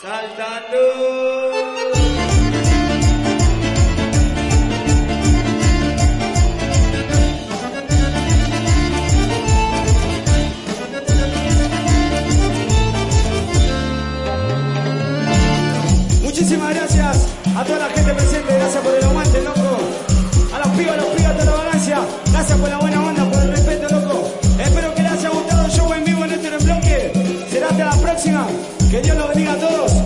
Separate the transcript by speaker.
Speaker 1: saltando. Muchísimas gracias a toda la gente presente, gracias por el aguante, loco. A los pibas, a los pibas, a toda la vagancia, gracias por la buena onda, por el respeto, loco. Espero que les haya gustado el show en vivo en este bloque. Será hasta la próxima. Que Dios los bendiga a todos.